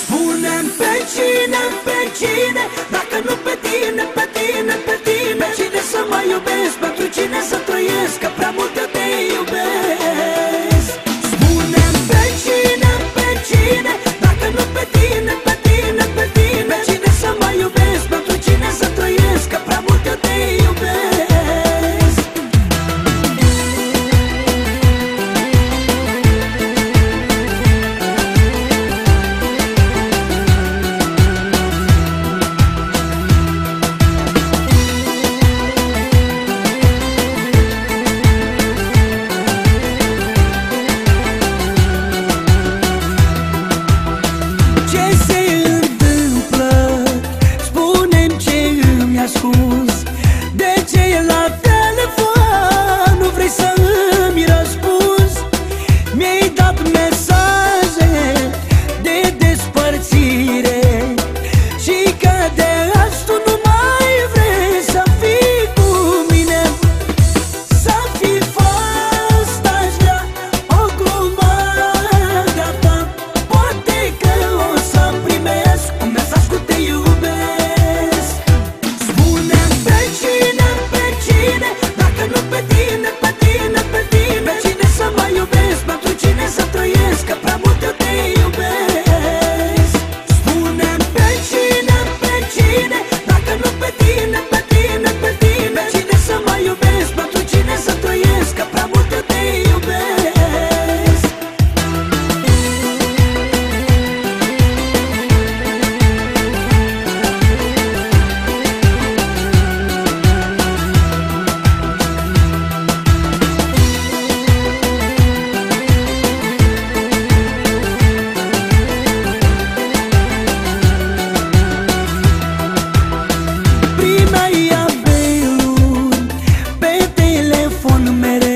Spune-mi pe cine, pe cine Dacă nu pe tine, pe tine, pe tine. Pe cine să mă iubesc, pentru cine să trăiesc? Că prea mult eu te iubesc phone मेरे